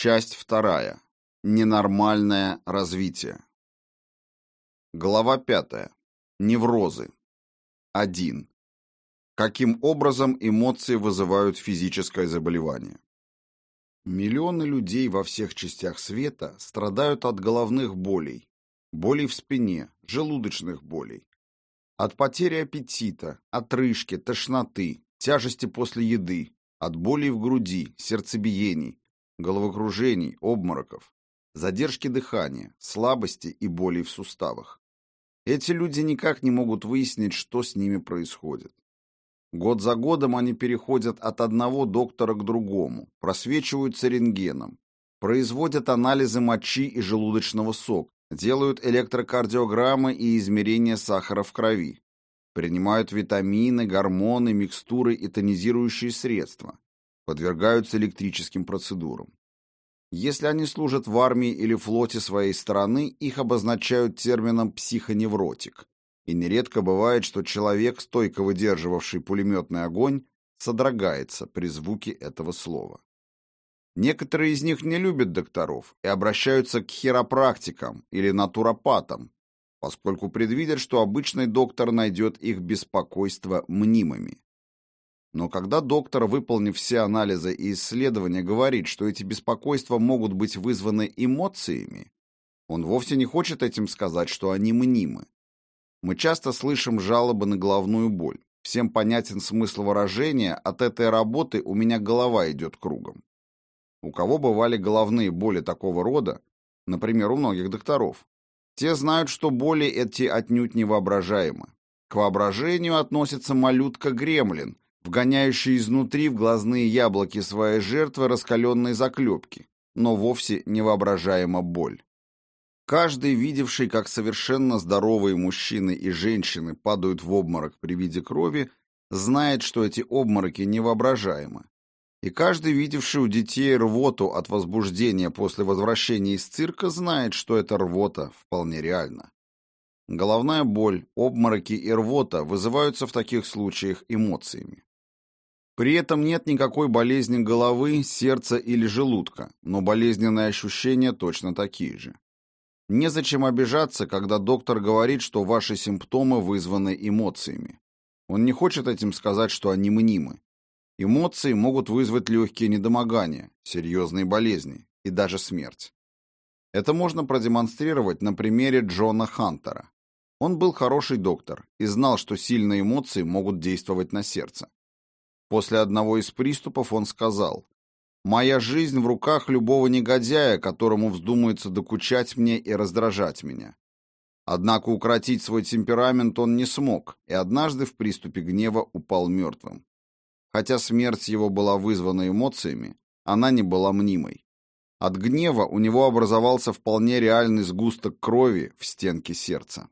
Часть вторая. Ненормальное развитие. Глава пятая. Неврозы. 1. Каким образом эмоции вызывают физическое заболевание? Миллионы людей во всех частях света страдают от головных болей, болей в спине, желудочных болей, от потери аппетита, отрыжки, тошноты, тяжести после еды, от болей в груди, сердцебиений, головокружений, обмороков, задержки дыхания, слабости и болей в суставах. Эти люди никак не могут выяснить, что с ними происходит. Год за годом они переходят от одного доктора к другому, просвечиваются рентгеном, производят анализы мочи и желудочного сока, делают электрокардиограммы и измерения сахара в крови, принимают витамины, гормоны, микстуры и тонизирующие средства, подвергаются электрическим процедурам. Если они служат в армии или флоте своей страны, их обозначают термином «психоневротик», и нередко бывает, что человек, стойко выдерживавший пулеметный огонь, содрогается при звуке этого слова. Некоторые из них не любят докторов и обращаются к хиропрактикам или натуропатам, поскольку предвидят, что обычный доктор найдет их беспокойство мнимыми. Но когда доктор, выполнив все анализы и исследования, говорит, что эти беспокойства могут быть вызваны эмоциями, он вовсе не хочет этим сказать, что они мнимы. Мы часто слышим жалобы на головную боль. Всем понятен смысл выражения «от этой работы у меня голова идет кругом». У кого бывали головные боли такого рода, например, у многих докторов, те знают, что боли эти отнюдь не воображаемы. К воображению относится малютка-гремлин, вгоняющий изнутри в глазные яблоки своей жертвы раскаленные заклепки, но вовсе невоображаема боль. Каждый, видевший, как совершенно здоровые мужчины и женщины падают в обморок при виде крови, знает, что эти обмороки невоображаемы. И каждый, видевший у детей рвоту от возбуждения после возвращения из цирка, знает, что эта рвота вполне реальна. Головная боль, обмороки и рвота вызываются в таких случаях эмоциями. При этом нет никакой болезни головы, сердца или желудка, но болезненные ощущения точно такие же. Незачем обижаться, когда доктор говорит, что ваши симптомы вызваны эмоциями. Он не хочет этим сказать, что они мнимы. Эмоции могут вызвать легкие недомогания, серьезные болезни и даже смерть. Это можно продемонстрировать на примере Джона Хантера. Он был хороший доктор и знал, что сильные эмоции могут действовать на сердце. После одного из приступов он сказал, Моя жизнь в руках любого негодяя, которому вздумается докучать мне и раздражать меня. Однако укротить свой темперамент он не смог, и однажды в приступе гнева упал мертвым. Хотя смерть его была вызвана эмоциями, она не была мнимой. От гнева у него образовался вполне реальный сгусток крови в стенке сердца.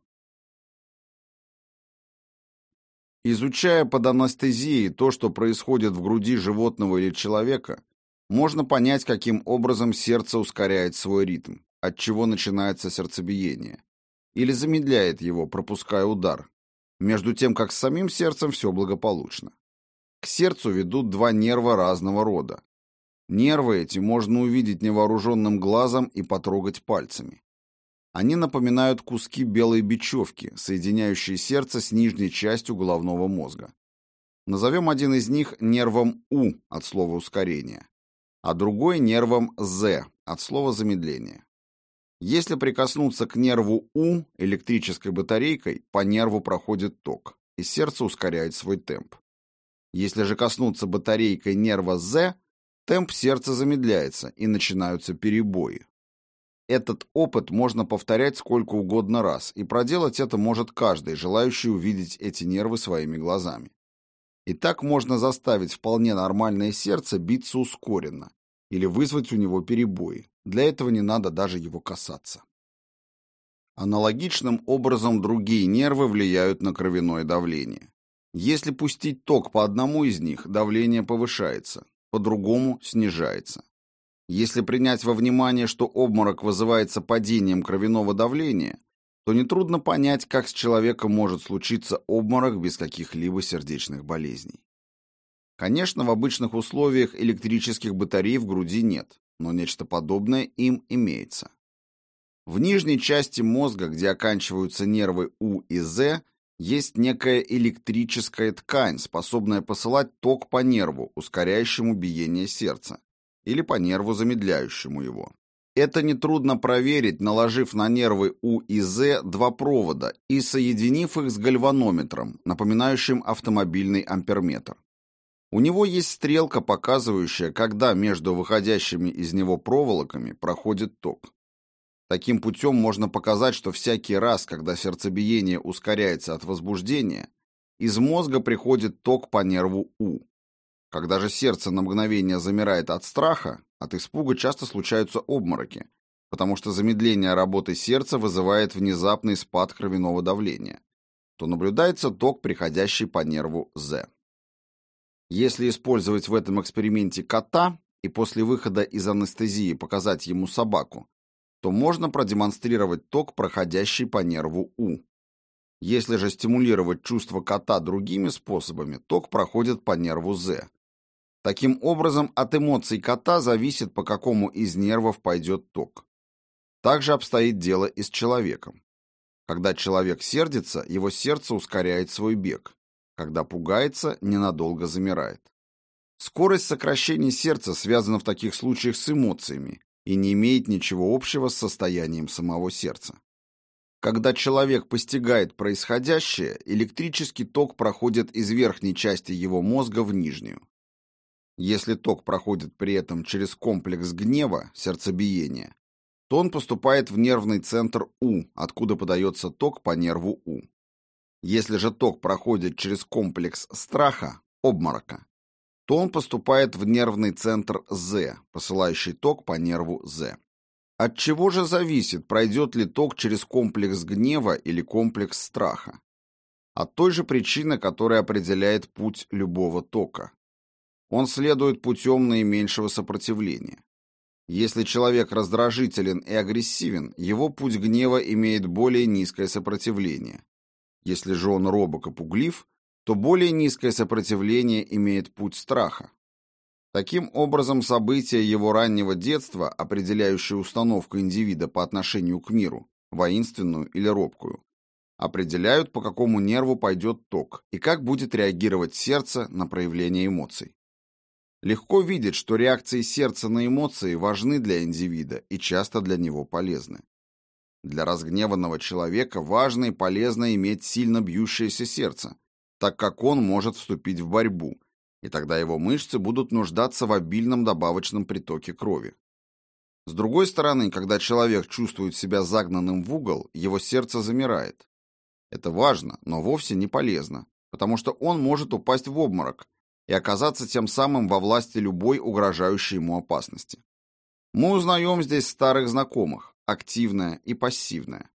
Изучая под анестезией то, что происходит в груди животного или человека, можно понять, каким образом сердце ускоряет свой ритм, от чего начинается сердцебиение, или замедляет его, пропуская удар, между тем как с самим сердцем все благополучно. К сердцу ведут два нерва разного рода. Нервы эти можно увидеть невооруженным глазом и потрогать пальцами. Они напоминают куски белой бечевки, соединяющие сердце с нижней частью головного мозга. Назовем один из них нервом У от слова ускорения, а другой нервом З от слова замедление. Если прикоснуться к нерву У электрической батарейкой, по нерву проходит ток, и сердце ускоряет свой темп. Если же коснуться батарейкой нерва З, темп сердца замедляется и начинаются перебои. Этот опыт можно повторять сколько угодно раз, и проделать это может каждый, желающий увидеть эти нервы своими глазами. И так можно заставить вполне нормальное сердце биться ускоренно, или вызвать у него перебои. Для этого не надо даже его касаться. Аналогичным образом другие нервы влияют на кровяное давление. Если пустить ток по одному из них, давление повышается, по другому снижается. Если принять во внимание, что обморок вызывается падением кровяного давления, то нетрудно понять, как с человеком может случиться обморок без каких-либо сердечных болезней. Конечно, в обычных условиях электрических батарей в груди нет. но нечто подобное им имеется. В нижней части мозга, где оканчиваются нервы У и З, есть некая электрическая ткань, способная посылать ток по нерву, ускоряющему биение сердца, или по нерву, замедляющему его. Это нетрудно проверить, наложив на нервы У и З два провода и соединив их с гальванометром, напоминающим автомобильный амперметр. У него есть стрелка, показывающая, когда между выходящими из него проволоками проходит ток. Таким путем можно показать, что всякий раз, когда сердцебиение ускоряется от возбуждения, из мозга приходит ток по нерву У. Когда же сердце на мгновение замирает от страха, от испуга часто случаются обмороки, потому что замедление работы сердца вызывает внезапный спад кровяного давления, то наблюдается ток, приходящий по нерву З. Если использовать в этом эксперименте кота и после выхода из анестезии показать ему собаку, то можно продемонстрировать ток, проходящий по нерву У. Если же стимулировать чувство кота другими способами, ток проходит по нерву З. Таким образом, от эмоций кота зависит, по какому из нервов пойдет ток. Также обстоит дело и с человеком. Когда человек сердится, его сердце ускоряет свой бег. Когда пугается, ненадолго замирает. Скорость сокращения сердца связана в таких случаях с эмоциями, и не имеет ничего общего с состоянием самого сердца. Когда человек постигает происходящее, электрический ток проходит из верхней части его мозга в нижнюю. Если ток проходит при этом через комплекс гнева, сердцебиения, то он поступает в нервный центр У, откуда подается ток по нерву У. Если же ток проходит через комплекс страха, обморока, то он поступает в нервный центр З, посылающий ток по нерву З. От чего же зависит, пройдет ли ток через комплекс гнева или комплекс страха? От той же причины, которая определяет путь любого тока. Он следует путем наименьшего сопротивления. Если человек раздражителен и агрессивен, его путь гнева имеет более низкое сопротивление. Если же он робок и пуглив, то более низкое сопротивление имеет путь страха. Таким образом, события его раннего детства, определяющие установку индивида по отношению к миру, воинственную или робкую, определяют, по какому нерву пойдет ток и как будет реагировать сердце на проявление эмоций. Легко видеть, что реакции сердца на эмоции важны для индивида и часто для него полезны. Для разгневанного человека важно и полезно иметь сильно бьющееся сердце, так как он может вступить в борьбу, и тогда его мышцы будут нуждаться в обильном добавочном притоке крови. С другой стороны, когда человек чувствует себя загнанным в угол, его сердце замирает. Это важно, но вовсе не полезно, потому что он может упасть в обморок и оказаться тем самым во власти любой угрожающей ему опасности. Мы узнаем здесь старых знакомых, активное и пассивное.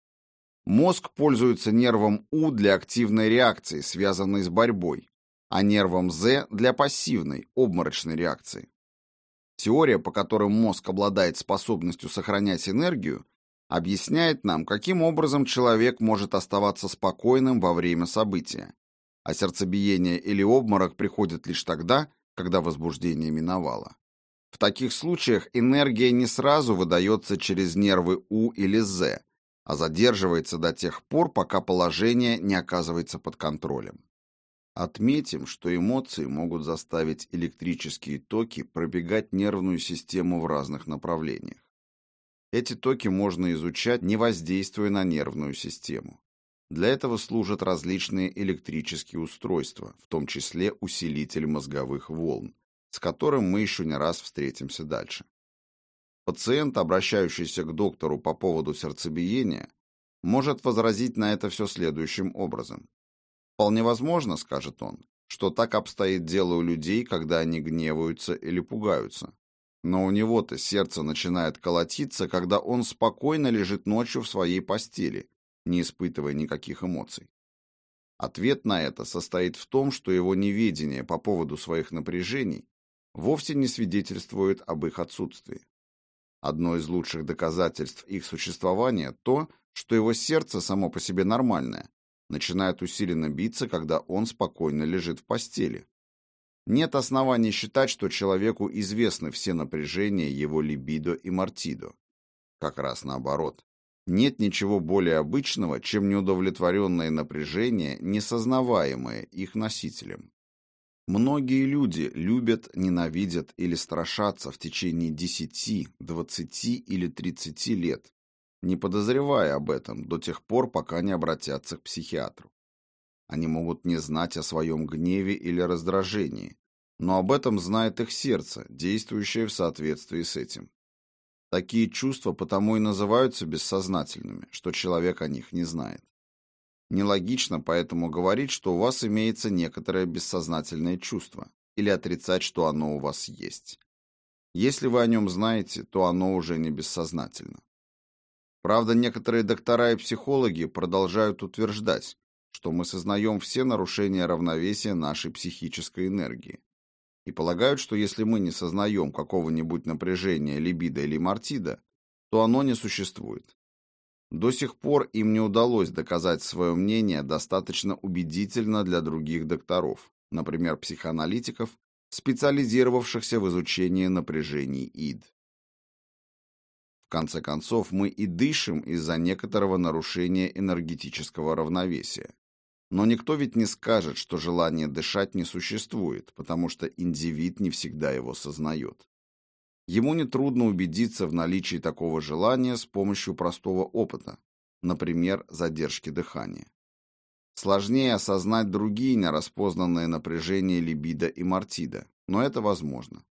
Мозг пользуется нервом У для активной реакции, связанной с борьбой, а нервом З для пассивной, обморочной реакции. Теория, по которой мозг обладает способностью сохранять энергию, объясняет нам, каким образом человек может оставаться спокойным во время события, а сердцебиение или обморок приходят лишь тогда, когда возбуждение миновало. В таких случаях энергия не сразу выдается через нервы У или З, а задерживается до тех пор, пока положение не оказывается под контролем. Отметим, что эмоции могут заставить электрические токи пробегать нервную систему в разных направлениях. Эти токи можно изучать, не воздействуя на нервную систему. Для этого служат различные электрические устройства, в том числе усилитель мозговых волн, с которым мы еще не раз встретимся дальше. Пациент, обращающийся к доктору по поводу сердцебиения, может возразить на это все следующим образом. «Вполне возможно, — скажет он, — что так обстоит дело у людей, когда они гневаются или пугаются. Но у него-то сердце начинает колотиться, когда он спокойно лежит ночью в своей постели, не испытывая никаких эмоций. Ответ на это состоит в том, что его неведение по поводу своих напряжений вовсе не свидетельствует об их отсутствии. Одно из лучших доказательств их существования то, что его сердце само по себе нормальное, начинает усиленно биться, когда он спокойно лежит в постели. Нет оснований считать, что человеку известны все напряжения его либидо и мартидо. Как раз наоборот. Нет ничего более обычного, чем неудовлетворенное напряжение, несознаваемое их носителем. Многие люди любят, ненавидят или страшатся в течение 10, 20 или 30 лет, не подозревая об этом до тех пор, пока не обратятся к психиатру. Они могут не знать о своем гневе или раздражении, но об этом знает их сердце, действующее в соответствии с этим. Такие чувства потому и называются бессознательными, что человек о них не знает. Нелогично поэтому говорить, что у вас имеется некоторое бессознательное чувство, или отрицать, что оно у вас есть. Если вы о нем знаете, то оно уже не бессознательно. Правда, некоторые доктора и психологи продолжают утверждать, что мы сознаем все нарушения равновесия нашей психической энергии, и полагают, что если мы не сознаем какого-нибудь напряжения либидо или мартида, то оно не существует. До сих пор им не удалось доказать свое мнение достаточно убедительно для других докторов, например, психоаналитиков, специализировавшихся в изучении напряжений ид конце концов, мы и дышим из-за некоторого нарушения энергетического равновесия. Но никто ведь не скажет, что желание дышать не существует, потому что индивид не всегда его сознает. Ему нетрудно убедиться в наличии такого желания с помощью простого опыта, например, задержки дыхания. Сложнее осознать другие нераспознанные напряжения либидо и мартида, но это возможно.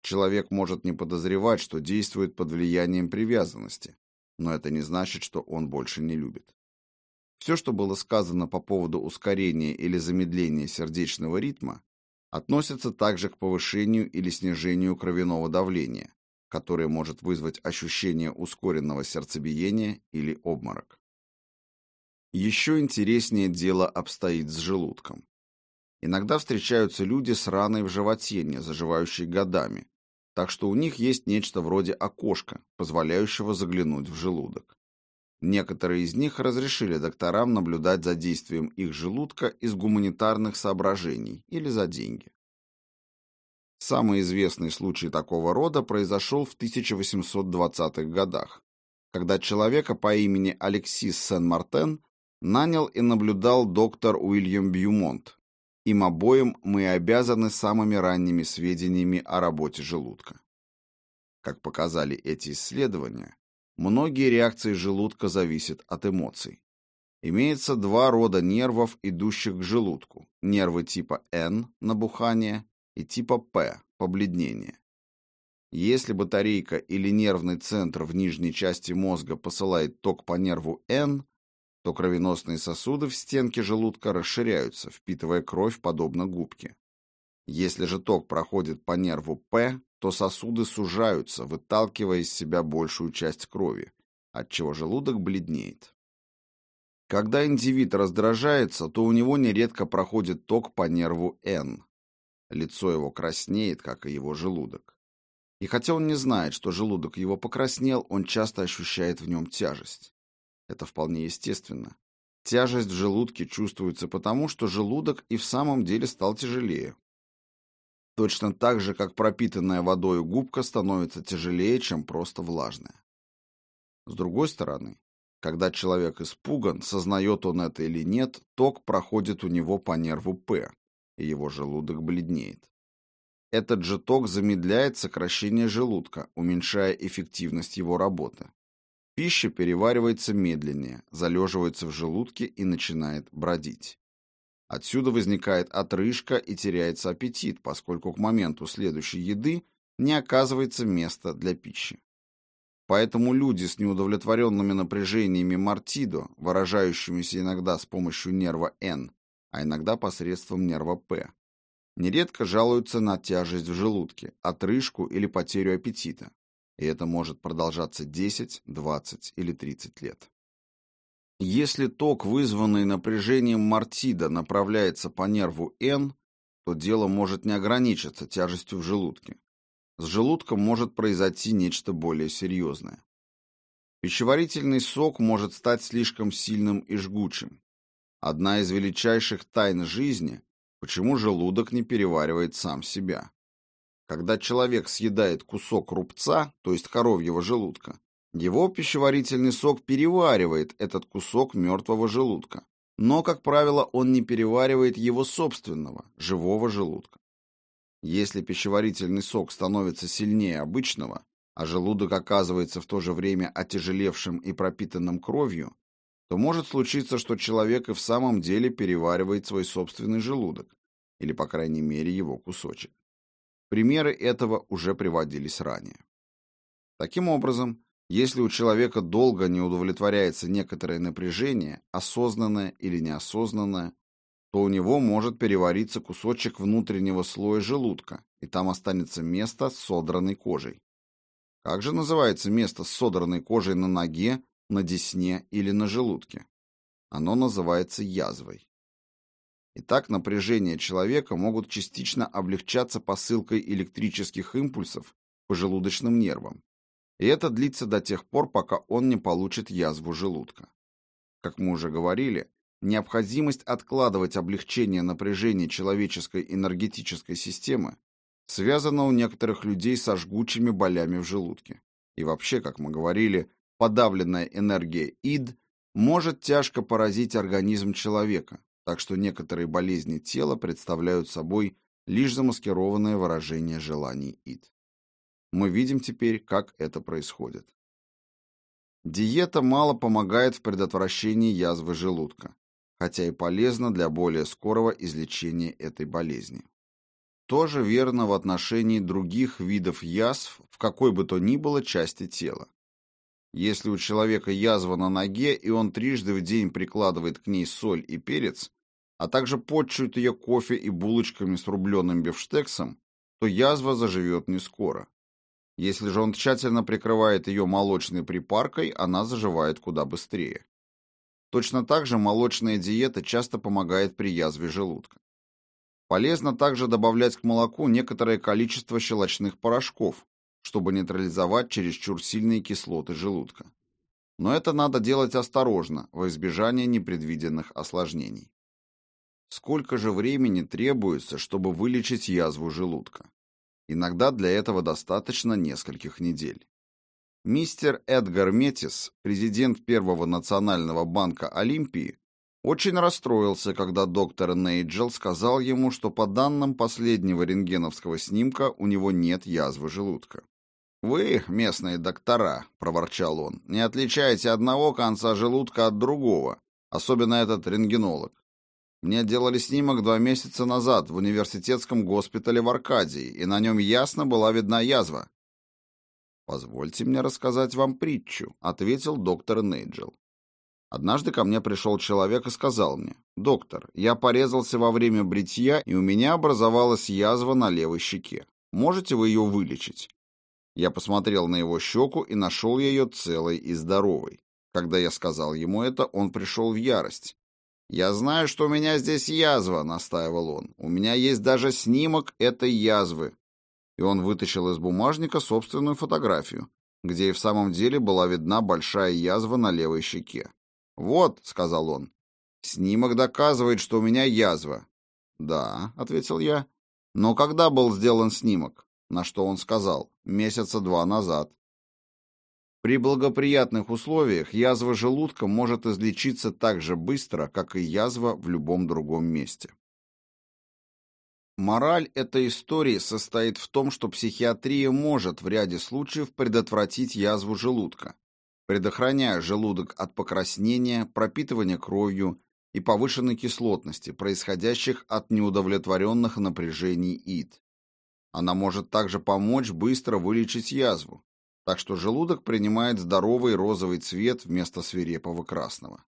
Человек может не подозревать, что действует под влиянием привязанности, но это не значит, что он больше не любит. Все, что было сказано по поводу ускорения или замедления сердечного ритма, относится также к повышению или снижению кровяного давления, которое может вызвать ощущение ускоренного сердцебиения или обморок. Еще интереснее дело обстоит с желудком. Иногда встречаются люди с раной в животе, не заживающей годами, так что у них есть нечто вроде окошка, позволяющего заглянуть в желудок. Некоторые из них разрешили докторам наблюдать за действием их желудка из гуманитарных соображений или за деньги. Самый известный случай такого рода произошел в 1820-х годах, когда человека по имени Алексис Сен-Мартен нанял и наблюдал доктор Уильям Бьюмонт, им обоим мы обязаны самыми ранними сведениями о работе желудка. Как показали эти исследования, многие реакции желудка зависят от эмоций. Имеется два рода нервов, идущих к желудку. Нервы типа N – набухание и типа P – побледнение. Если батарейка или нервный центр в нижней части мозга посылает ток по нерву N, то кровеносные сосуды в стенке желудка расширяются, впитывая кровь подобно губке. Если же ток проходит по нерву П, то сосуды сужаются, выталкивая из себя большую часть крови, отчего желудок бледнеет. Когда индивид раздражается, то у него нередко проходит ток по нерву Н. Лицо его краснеет, как и его желудок. И хотя он не знает, что желудок его покраснел, он часто ощущает в нем тяжесть. Это вполне естественно. Тяжесть в желудке чувствуется потому, что желудок и в самом деле стал тяжелее. Точно так же, как пропитанная водой губка становится тяжелее, чем просто влажная. С другой стороны, когда человек испуган, сознает он это или нет, ток проходит у него по нерву П, и его желудок бледнеет. Этот же ток замедляет сокращение желудка, уменьшая эффективность его работы. Пища переваривается медленнее, залеживается в желудке и начинает бродить. Отсюда возникает отрыжка и теряется аппетит, поскольку к моменту следующей еды не оказывается места для пищи. Поэтому люди с неудовлетворенными напряжениями мартидо, выражающимися иногда с помощью нерва N, а иногда посредством нерва P, нередко жалуются на тяжесть в желудке, отрыжку или потерю аппетита и это может продолжаться 10, 20 или 30 лет. Если ток, вызванный напряжением мартида, направляется по нерву N, то дело может не ограничиться тяжестью в желудке. С желудком может произойти нечто более серьезное. Пищеварительный сок может стать слишком сильным и жгучим. Одна из величайших тайн жизни Почему желудок не переваривает сам себя? Когда человек съедает кусок рубца, то есть коровьего желудка, его пищеварительный сок переваривает этот кусок мертвого желудка. Но, как правило, он не переваривает его собственного, живого желудка. Если пищеварительный сок становится сильнее обычного, а желудок оказывается в то же время отяжелевшим и пропитанным кровью, то может случиться, что человек и в самом деле переваривает свой собственный желудок, или, по крайней мере, его кусочек. Примеры этого уже приводились ранее. Таким образом, если у человека долго не удовлетворяется некоторое напряжение, осознанное или неосознанное, то у него может перевариться кусочек внутреннего слоя желудка, и там останется место с содранной кожей. Как же называется место с содранной кожей на ноге, на десне или на желудке? Оно называется язвой. Итак, напряжения человека могут частично облегчаться посылкой электрических импульсов по желудочным нервам. И это длится до тех пор, пока он не получит язву желудка. Как мы уже говорили, необходимость откладывать облегчение напряжения человеческой энергетической системы связана у некоторых людей со жгучими болями в желудке. И вообще, как мы говорили, подавленная энергия ид может тяжко поразить организм человека, так что некоторые болезни тела представляют собой лишь замаскированное выражение желаний ид. Мы видим теперь, как это происходит. Диета мало помогает в предотвращении язвы желудка, хотя и полезна для более скорого излечения этой болезни. Тоже верно в отношении других видов язв в какой бы то ни было части тела. Если у человека язва на ноге, и он трижды в день прикладывает к ней соль и перец, а также подчует ее кофе и булочками с рубленым бифштексом, то язва заживет не скоро. Если же он тщательно прикрывает ее молочной припаркой, она заживает куда быстрее. Точно так же молочная диета часто помогает при язве желудка. Полезно также добавлять к молоку некоторое количество щелочных порошков, чтобы нейтрализовать чересчур сильные кислоты желудка. Но это надо делать осторожно, во избежание непредвиденных осложнений. Сколько же времени требуется, чтобы вылечить язву желудка? Иногда для этого достаточно нескольких недель. Мистер Эдгар Метис, президент Первого национального банка Олимпии, очень расстроился, когда доктор Нейджел сказал ему, что по данным последнего рентгеновского снимка у него нет язвы желудка. «Вы, местные доктора», — проворчал он, — «не отличаете одного конца желудка от другого, особенно этот рентгенолог. Мне делали снимок два месяца назад в университетском госпитале в Аркадии, и на нем ясно была видна язва. «Позвольте мне рассказать вам притчу», — ответил доктор Нейджел. Однажды ко мне пришел человек и сказал мне, «Доктор, я порезался во время бритья, и у меня образовалась язва на левой щеке. Можете вы ее вылечить?» Я посмотрел на его щеку и нашел ее целой и здоровой. Когда я сказал ему это, он пришел в ярость. «Я знаю, что у меня здесь язва», — настаивал он. «У меня есть даже снимок этой язвы». И он вытащил из бумажника собственную фотографию, где и в самом деле была видна большая язва на левой щеке. «Вот», — сказал он, — «снимок доказывает, что у меня язва». «Да», — ответил я. «Но когда был сделан снимок?» На что он сказал, «Месяца два назад». При благоприятных условиях язва желудка может излечиться так же быстро, как и язва в любом другом месте. Мораль этой истории состоит в том, что психиатрия может в ряде случаев предотвратить язву желудка, предохраняя желудок от покраснения, пропитывания кровью и повышенной кислотности, происходящих от неудовлетворенных напряжений ид. Она может также помочь быстро вылечить язву, так что желудок принимает здоровый розовый цвет вместо свирепого красного.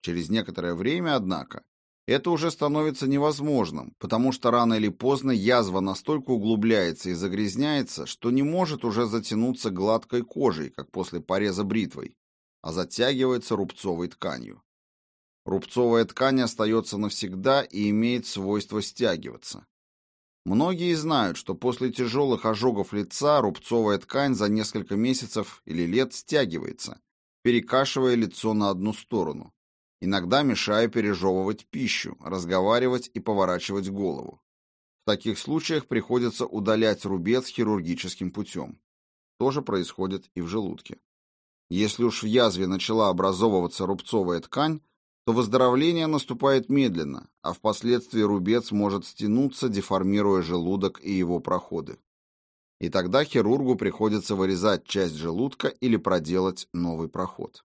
Через некоторое время, однако, это уже становится невозможным, потому что рано или поздно язва настолько углубляется и загрязняется, что не может уже затянуться гладкой кожей, как после пореза бритвой, а затягивается рубцовой тканью. Рубцовая ткань остается навсегда и имеет свойство стягиваться. Многие знают, что после тяжелых ожогов лица рубцовая ткань за несколько месяцев или лет стягивается, перекашивая лицо на одну сторону. иногда мешая пережевывать пищу, разговаривать и поворачивать голову. В таких случаях приходится удалять рубец хирургическим путем. То же происходит и в желудке. Если уж в язве начала образовываться рубцовая ткань, то выздоровление наступает медленно, а впоследствии рубец может стянуться, деформируя желудок и его проходы. И тогда хирургу приходится вырезать часть желудка или проделать новый проход.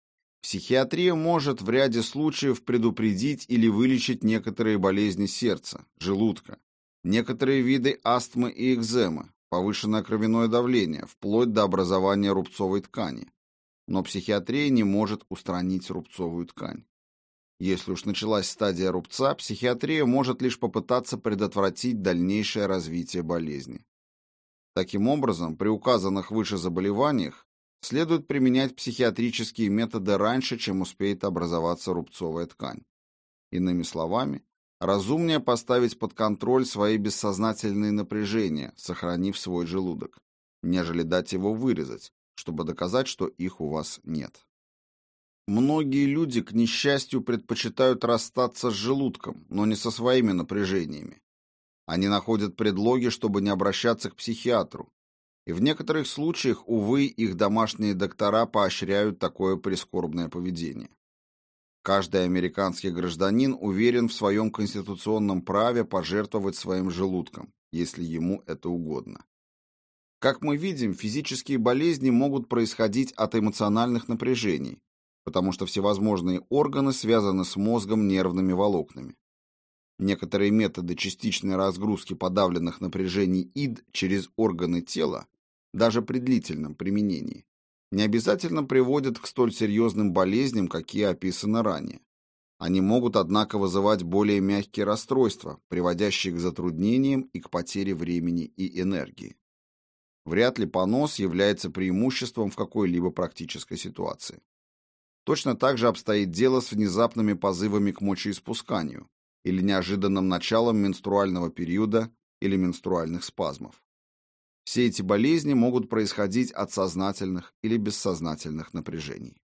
Психиатрия может в ряде случаев предупредить или вылечить некоторые болезни сердца, желудка, некоторые виды астмы и экземы, повышенное кровяное давление, вплоть до образования рубцовой ткани. Но психиатрия не может устранить рубцовую ткань. Если уж началась стадия рубца, психиатрия может лишь попытаться предотвратить дальнейшее развитие болезни. Таким образом, при указанных выше заболеваниях следует применять психиатрические методы раньше, чем успеет образоваться рубцовая ткань. Иными словами, разумнее поставить под контроль свои бессознательные напряжения, сохранив свой желудок, нежели дать его вырезать, чтобы доказать, что их у вас нет. Многие люди, к несчастью, предпочитают расстаться с желудком, но не со своими напряжениями. Они находят предлоги, чтобы не обращаться к психиатру. И в некоторых случаях, увы, их домашние доктора поощряют такое прискорбное поведение. Каждый американский гражданин уверен в своем конституционном праве пожертвовать своим желудком, если ему это угодно. Как мы видим, физические болезни могут происходить от эмоциональных напряжений, потому что всевозможные органы связаны с мозгом нервными волокнами. Некоторые методы частичной разгрузки подавленных напряжений ид через органы тела, даже при длительном применении, не обязательно приводят к столь серьезным болезням, какие описаны ранее. Они могут, однако, вызывать более мягкие расстройства, приводящие к затруднениям и к потере времени и энергии. Вряд ли понос является преимуществом в какой-либо практической ситуации. Точно так же обстоит дело с внезапными позывами к мочеиспусканию или неожиданным началом менструального периода или менструальных спазмов. Все эти болезни могут происходить от сознательных или бессознательных напряжений.